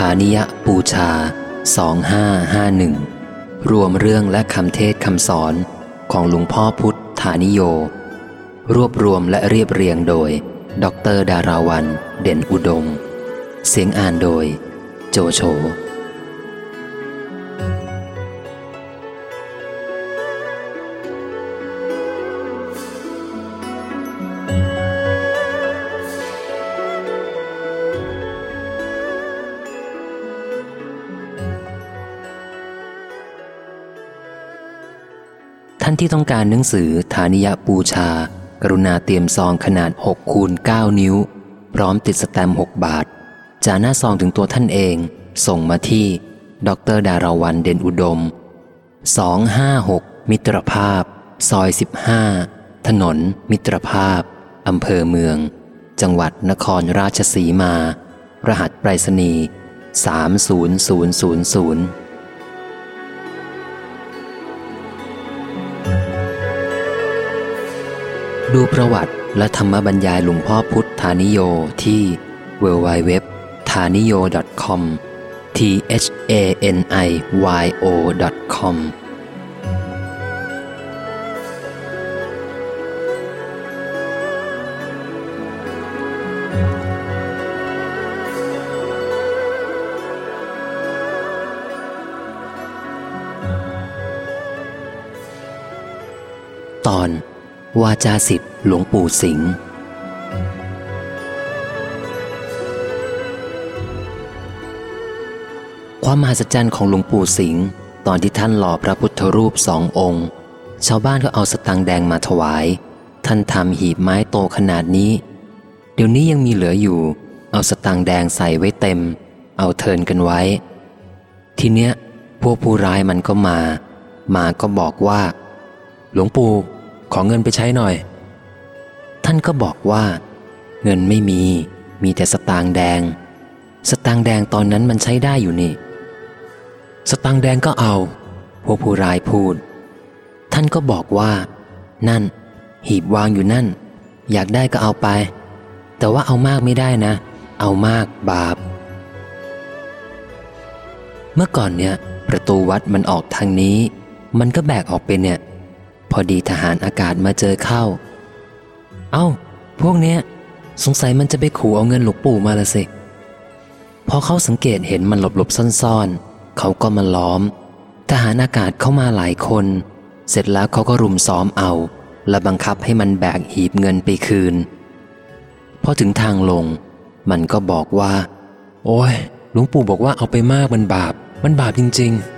ฐานิยปูชา 2551 รวมเรื่องและคำเทศคำสอนของหลวงพ่อพุทธฐานิโย รวบรวมและเรียบเรียงโดย ดรดาราวัน เด่นอุดม เสียงอ่านโดย โจโฉ ท่านที่ต้องการหนังสือฐานิยปูชา กรุณาเตรียมซองขนาด6คูณ9นิ้ว พร้อมติดสแตมป์6บาท จาหน้าซองถึงตัวท่านเอง ส่งมาที่ ดรดาราวันเด่นอุดม 256 มิตรภาพ ซอย 15 ถนน มิตรภาพ อำเภอเมือง จังหวัดนครราชสีมา รหัสไปรษณีย์30000 ดูประวัติและธรรมบรรยายหลวงพ่อพุทธานิโยที่ www tha n i y o com t h a n i y o com ตอน วาจาสิทธิ์หลวงปู่สิงห์ความมหัศจรรย์ของหลวงปู่สิงห์ตอนที่ท่านหล่อพระพุทธรูปสององค์ ชาวบ้านก็เอาสตังแดงมาถวาย ท่านทำหีบไม้โตขนาดนี้ เดี๋ยวนี้ยังมีเหลืออยู่ เอาสตังแดงใส่ไว้เต็ม เอาเทินกันไว้ ทีเนี้ยพวกผู้ร้ายมันก็มา มาก็บอกว่า หลวงปู่ ขอเงินไปใช้หน่อย ท่านก็บอกว่า เงินไม่มี มีแต่สตางค์แดง สตางค์แดงตอนนั้นมันใช้ได้อยู่นี่ สตางค์แดงก็เอาพวกผู้ร้ายพูด ท่านก็บอกว่า นั่น หีบวางอยู่นั่น อยากได้ก็เอาไป แต่ว่าเอามากไม่ได้นะ เอามากบาป เมื่อก่อนเนี่ย ประตูวัดมันออกทางนี้ มันก็แบกออกไปเนี่ย พอดีทหารอากาศมาเจอเข้า เอา้า พวกเนี้ย สงสัยมันจะไปขู่เอาเงินหลวงปู่มาละสิ พอเขาสังเกตเห็นมันหลบหลบซ่อนๆ เขาก็มาล้อม ทหารอากาศเข้ามาหลายคน เสร็จแล้วเขาก็รุมซ้อมเอา และบังคับให้มันแบกหีบเงินไปคืน พอถึงทางลง มันก็บอกว่า โอ้ยหลวงปู่บอกว่าเอาไปมากมันบาป มันบาปจริง ๆ